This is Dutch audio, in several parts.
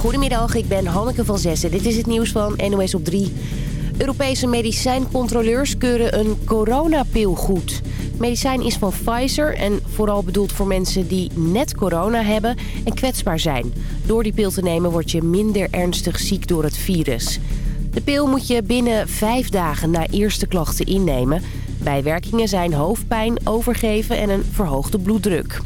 Goedemiddag, ik ben Hanneke van Zessen. Dit is het nieuws van NOS op 3. Europese medicijncontroleurs keuren een coronapil goed. Medicijn is van Pfizer en vooral bedoeld voor mensen die net corona hebben en kwetsbaar zijn. Door die pil te nemen word je minder ernstig ziek door het virus. De pil moet je binnen vijf dagen na eerste klachten innemen. Bijwerkingen zijn hoofdpijn, overgeven en een verhoogde bloeddruk.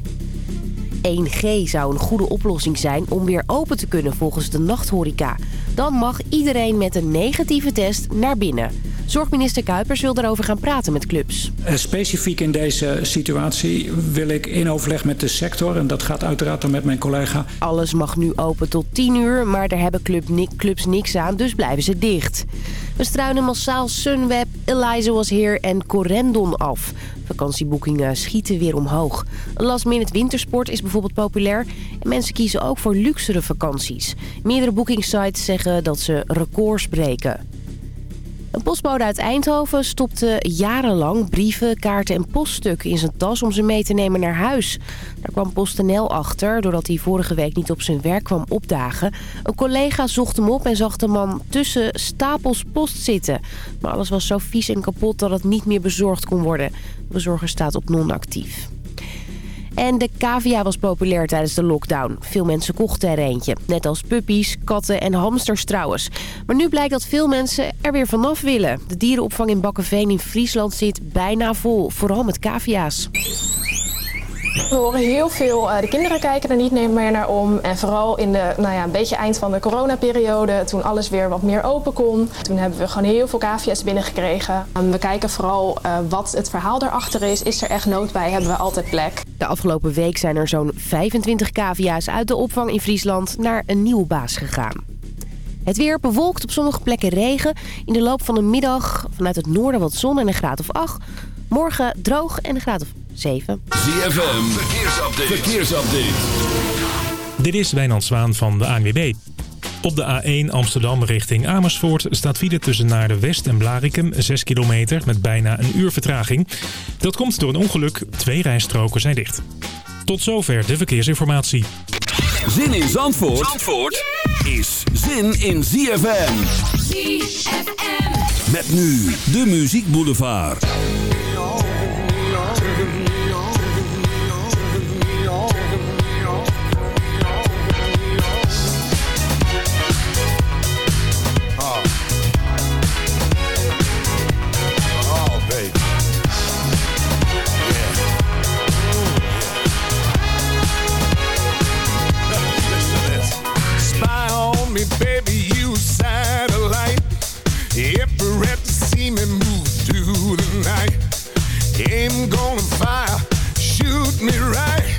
1G zou een goede oplossing zijn om weer open te kunnen volgens de nachthoreca. Dan mag iedereen met een negatieve test naar binnen. Zorgminister Kuipers wil daarover gaan praten met clubs. Eh, specifiek in deze situatie wil ik in overleg met de sector... en dat gaat uiteraard dan met mijn collega. Alles mag nu open tot 10 uur, maar daar hebben clubs niks aan, dus blijven ze dicht. We struinen massaal Sunweb, Eliza Was Here en Corendon af. Vakantieboekingen schieten weer omhoog. Een last minute wintersport is bijvoorbeeld populair. En mensen kiezen ook voor luxere vakanties. Meerdere boekingsites zeggen dat ze records breken. Een postbode uit Eindhoven stopte jarenlang brieven, kaarten en poststukken in zijn tas om ze mee te nemen naar huis. Daar kwam PostNL achter doordat hij vorige week niet op zijn werk kwam opdagen. Een collega zocht hem op en zag de man tussen stapels post zitten. Maar alles was zo vies en kapot dat het niet meer bezorgd kon worden. De bezorger staat op non-actief. En de cavia was populair tijdens de lockdown. Veel mensen kochten er eentje. Net als puppies, katten en hamsters trouwens. Maar nu blijkt dat veel mensen er weer vanaf willen. De dierenopvang in Bakkenveen in Friesland zit bijna vol. Vooral met cavia's. We horen heel veel, uh, de kinderen kijken er niet meer naar om. En vooral in de, nou ja, een beetje eind van de coronaperiode, toen alles weer wat meer open kon. Toen hebben we gewoon heel veel cavia's binnengekregen. Um, we kijken vooral uh, wat het verhaal erachter is. Is er echt nood bij? Hebben we altijd plek? De afgelopen week zijn er zo'n 25 cavia's uit de opvang in Friesland naar een nieuwe baas gegaan. Het weer bewolkt op sommige plekken regen. In de loop van de middag vanuit het noorden wat zon en een graad of 8. Morgen droog en een graad of 7. ZFM, verkeersupdate. verkeersupdate. Dit is Wijnand Zwaan van de ANWB. Op de A1 Amsterdam richting Amersfoort staat file tussen naar de West en Blarikum 6 kilometer met bijna een uur vertraging. Dat komt door een ongeluk. Twee rijstroken zijn dicht. Tot zover de verkeersinformatie. Zin in Zandvoort, Zandvoort is zin in ZFM. ZFM. Met nu de Muziek Boulevard. me, baby, you satellite. Every rep to see me move through the night. Aim gonna fire, shoot me right.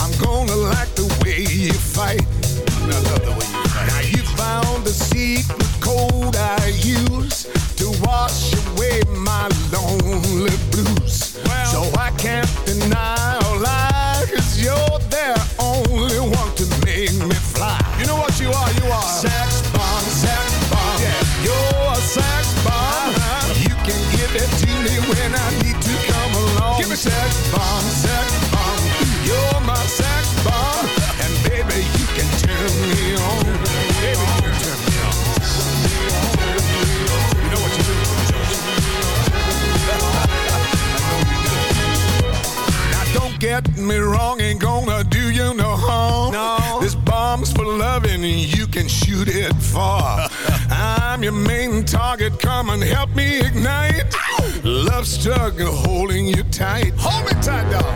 I'm gonna like the way you fight. I love the way you fight. Now you found the secret code I use to wash away my lonely. Far. I'm your main target, come and help me ignite. Love struggle, holding you tight. Hold me tight, dog.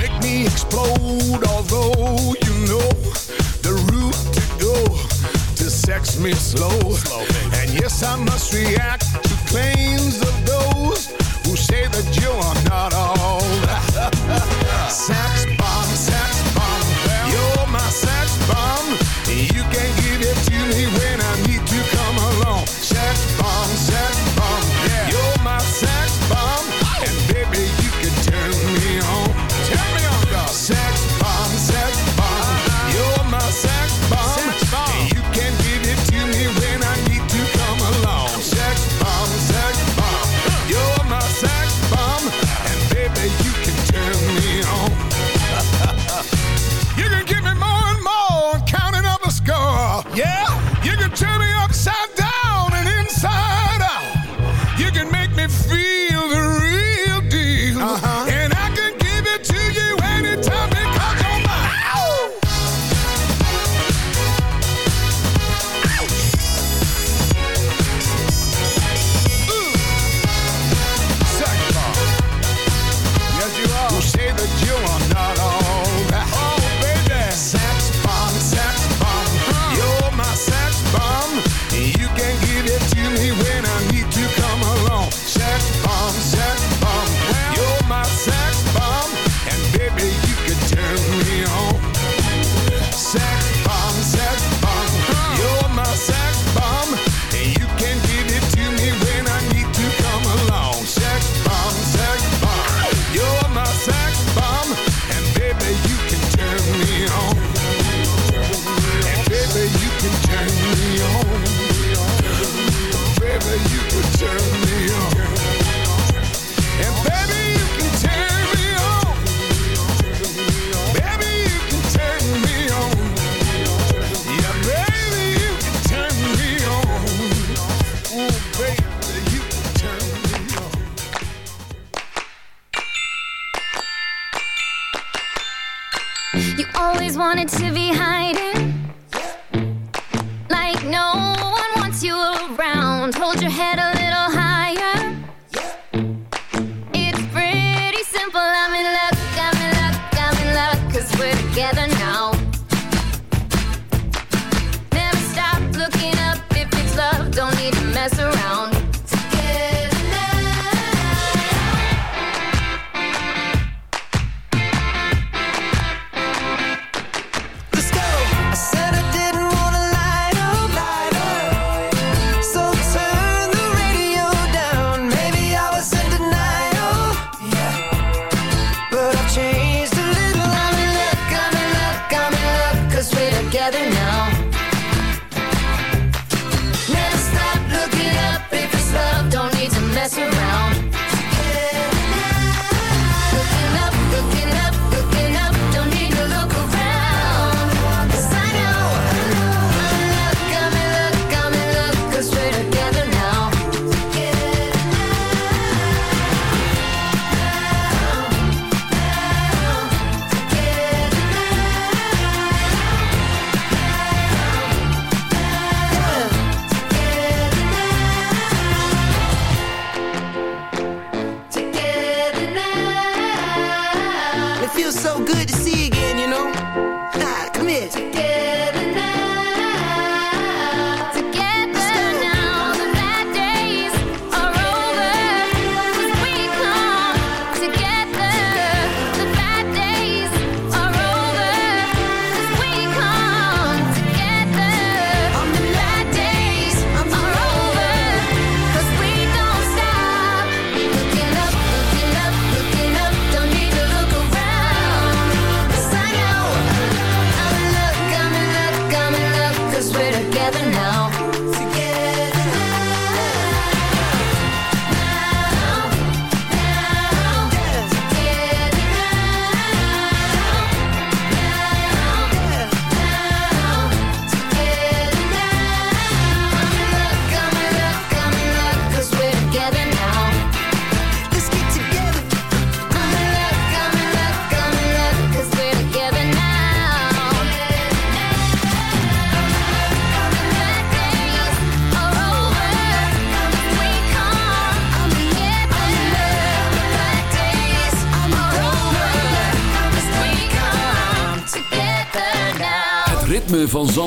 Make me explode, although you know the route to go to sex me slow. slow and yes, I must react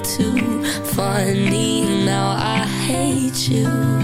Too. Funny, now I hate you.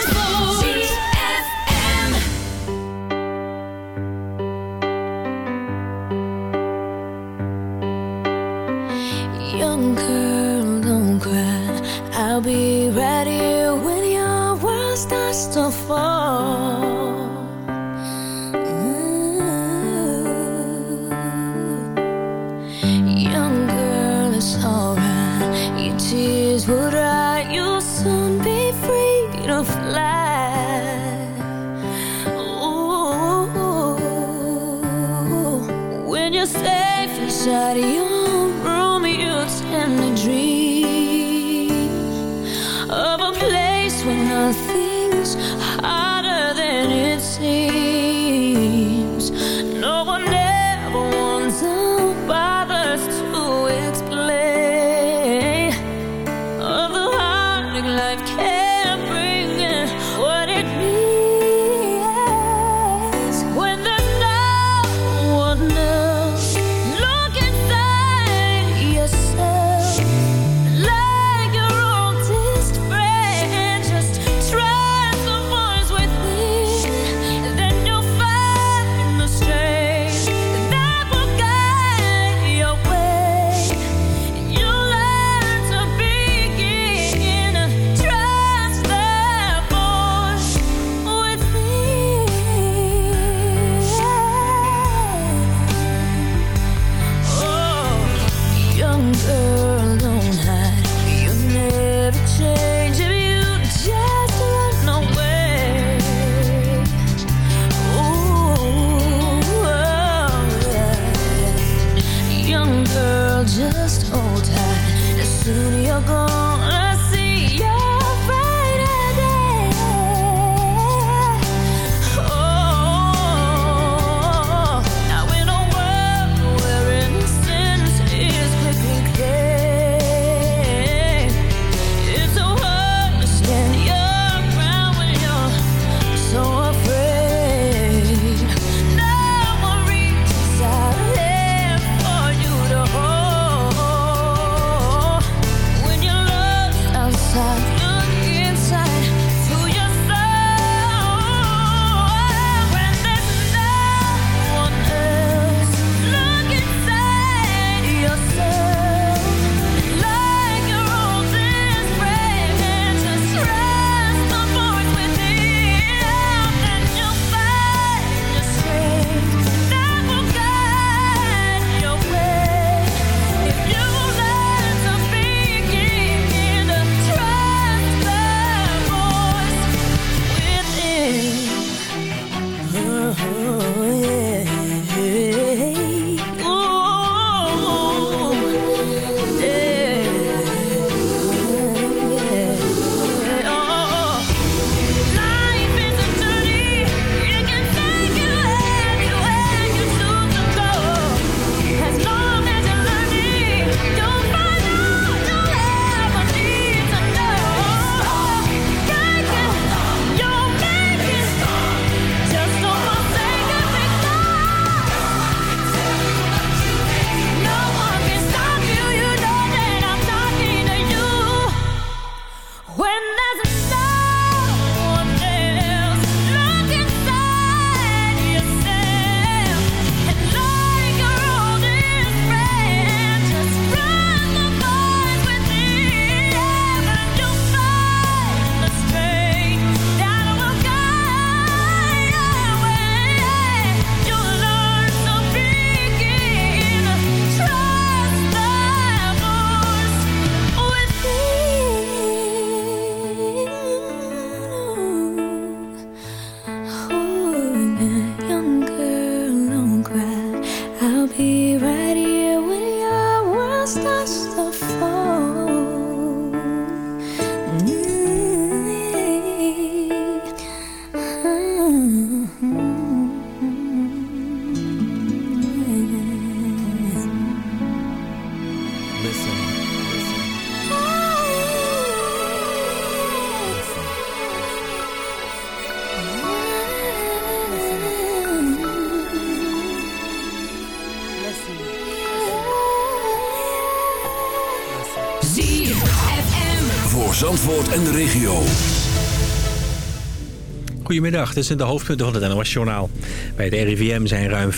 Goedemiddag, dit zijn de hoofdpunten van het NOS-journaal. Bij het RIVM zijn ruim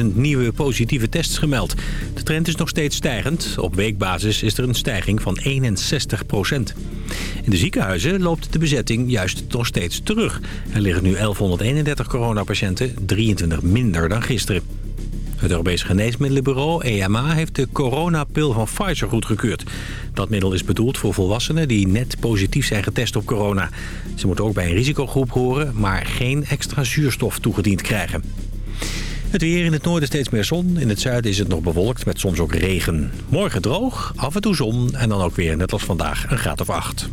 64.000 nieuwe positieve tests gemeld. De trend is nog steeds stijgend. Op weekbasis is er een stijging van 61 procent. In de ziekenhuizen loopt de bezetting juist nog steeds terug. Er liggen nu 1131 coronapatiënten, 23 minder dan gisteren. Het Europese Geneesmiddelenbureau, EMA, heeft de coronapil van Pfizer goedgekeurd. Dat middel is bedoeld voor volwassenen die net positief zijn getest op corona. Ze moeten ook bij een risicogroep horen, maar geen extra zuurstof toegediend krijgen. Het weer in het noorden steeds meer zon. In het zuiden is het nog bewolkt met soms ook regen. Morgen droog, af en toe zon en dan ook weer, net als vandaag, een graad of acht.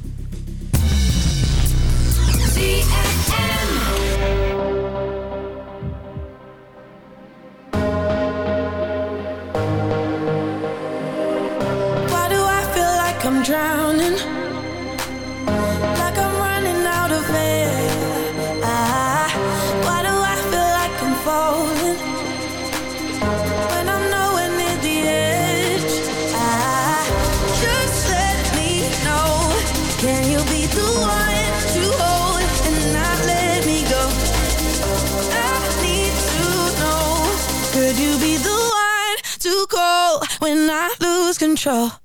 When I lose control?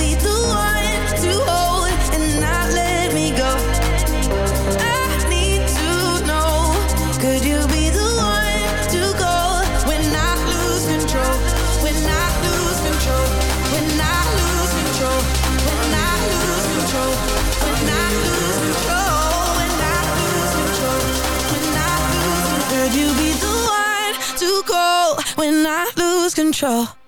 control?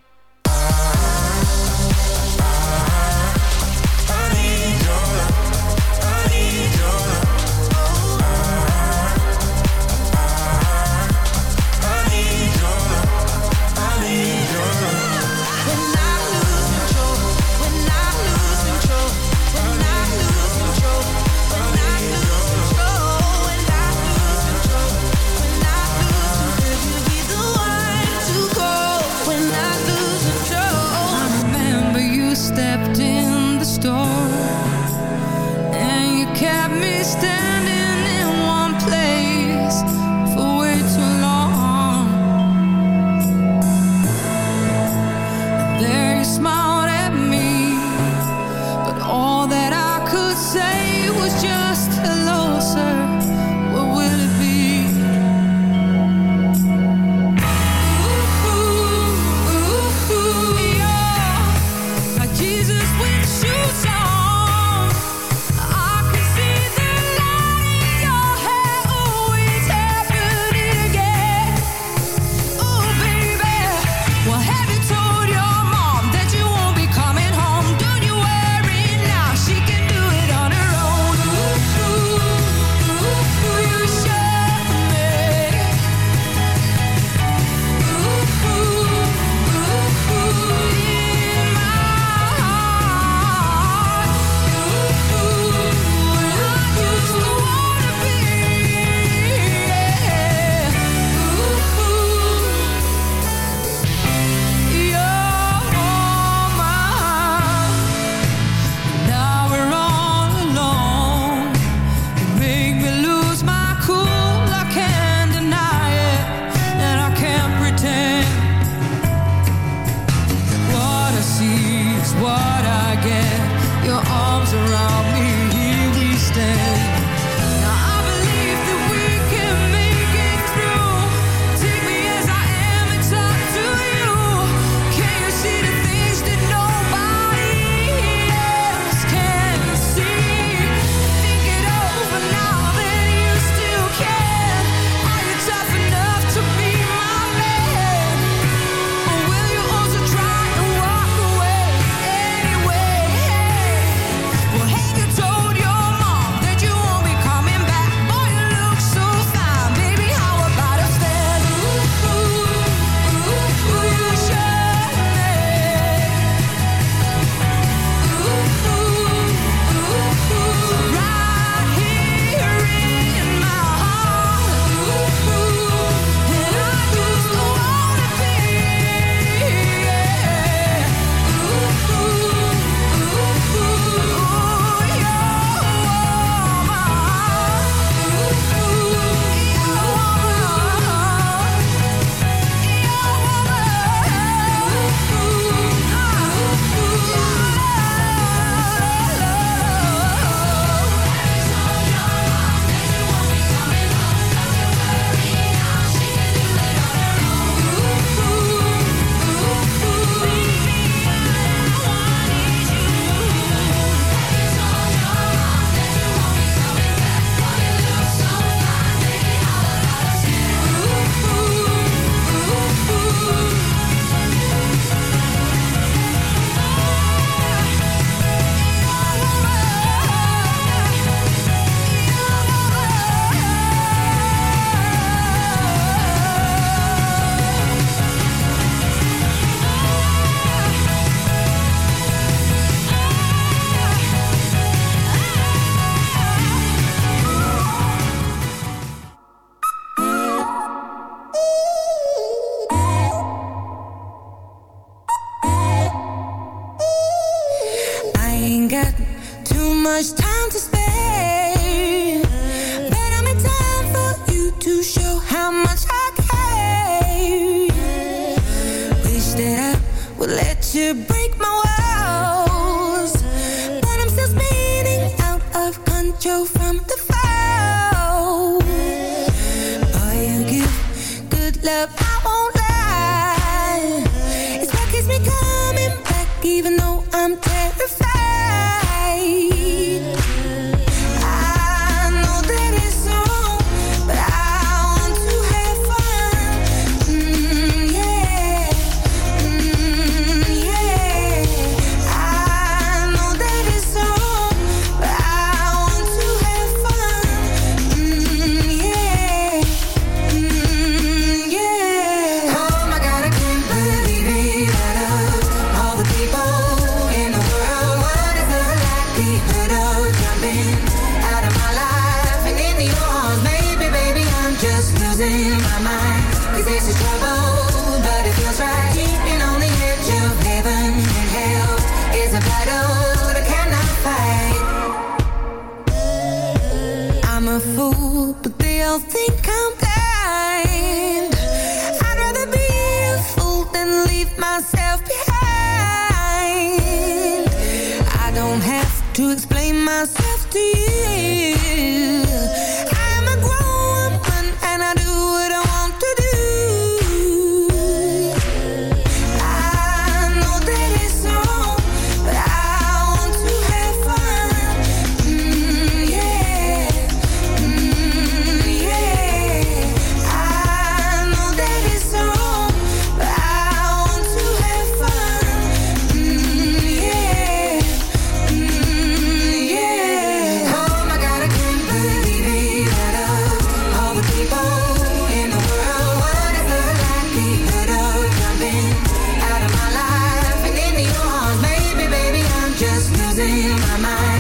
Even though I'm my mind.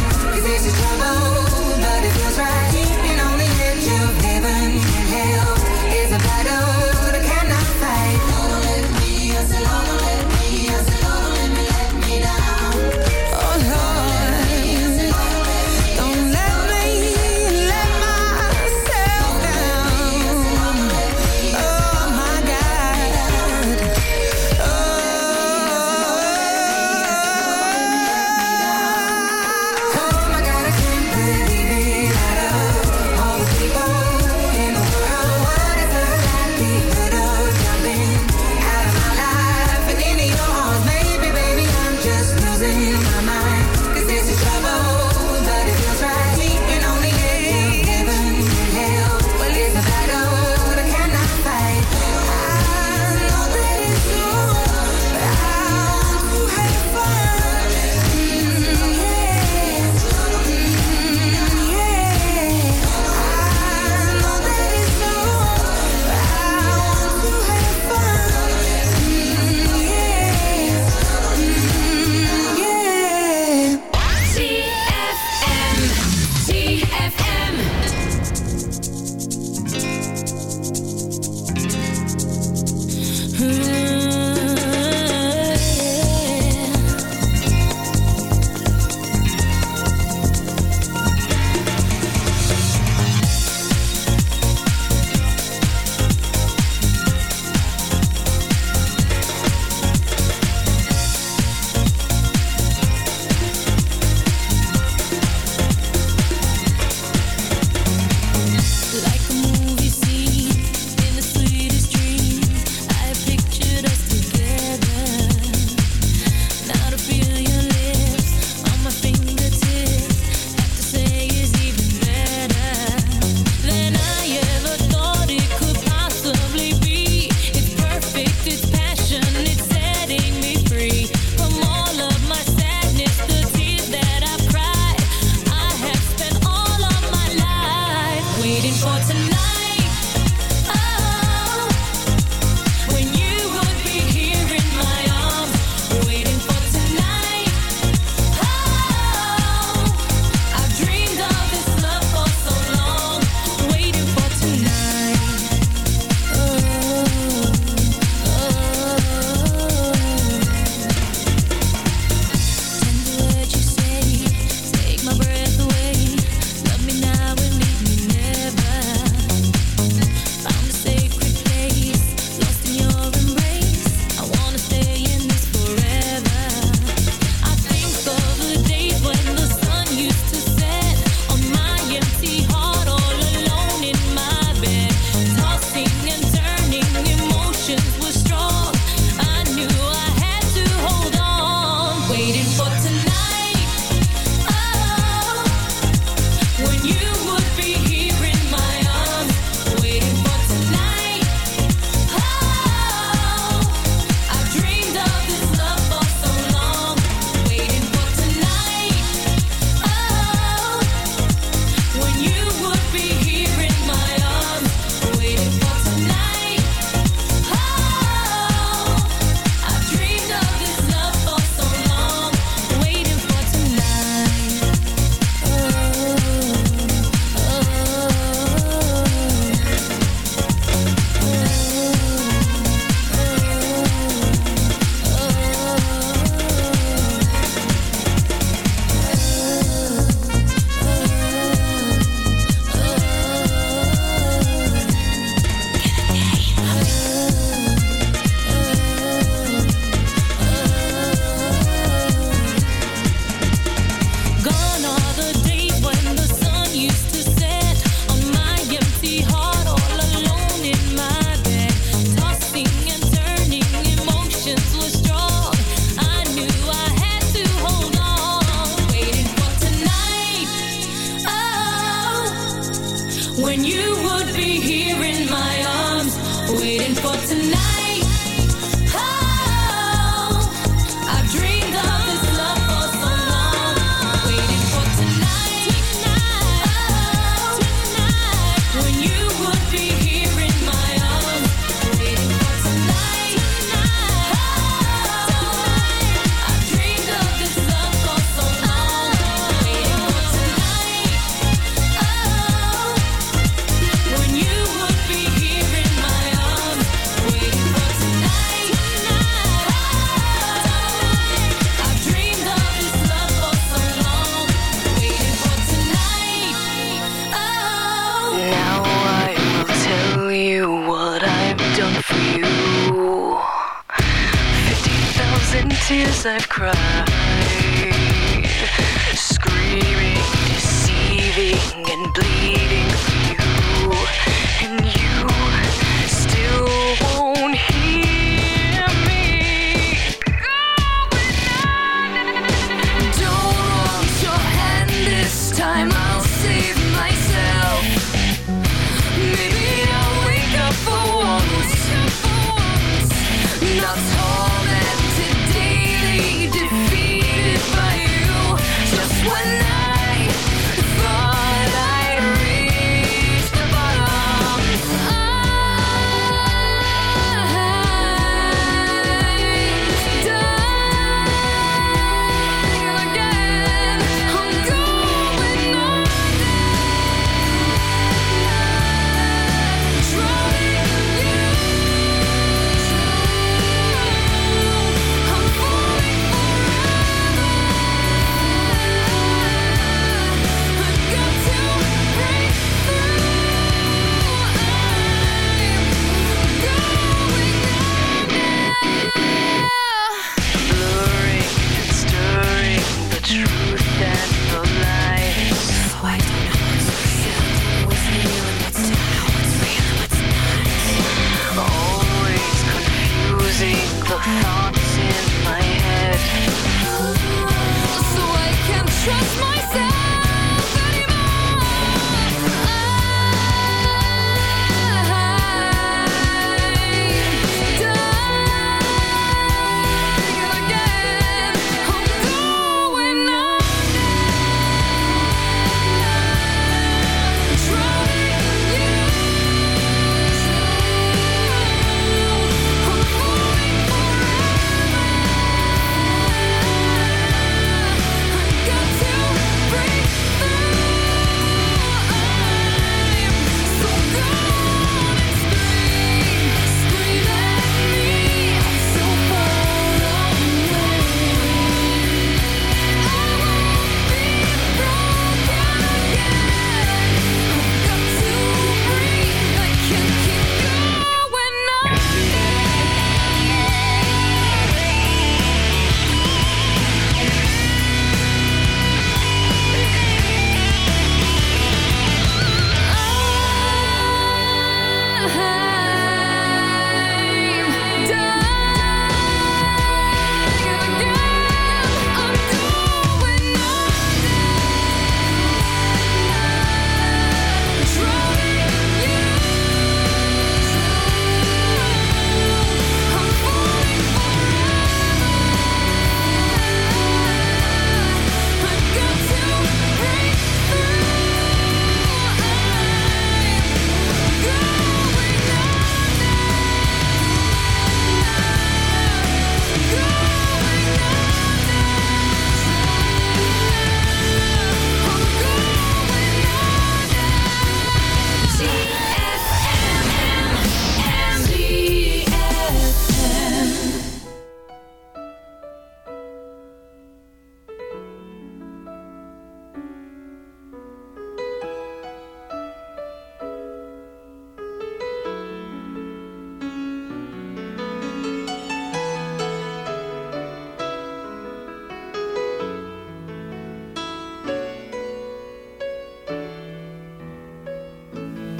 Podcast.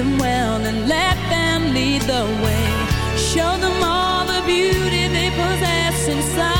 them well and let them lead the way. Show them all the beauty they possess inside.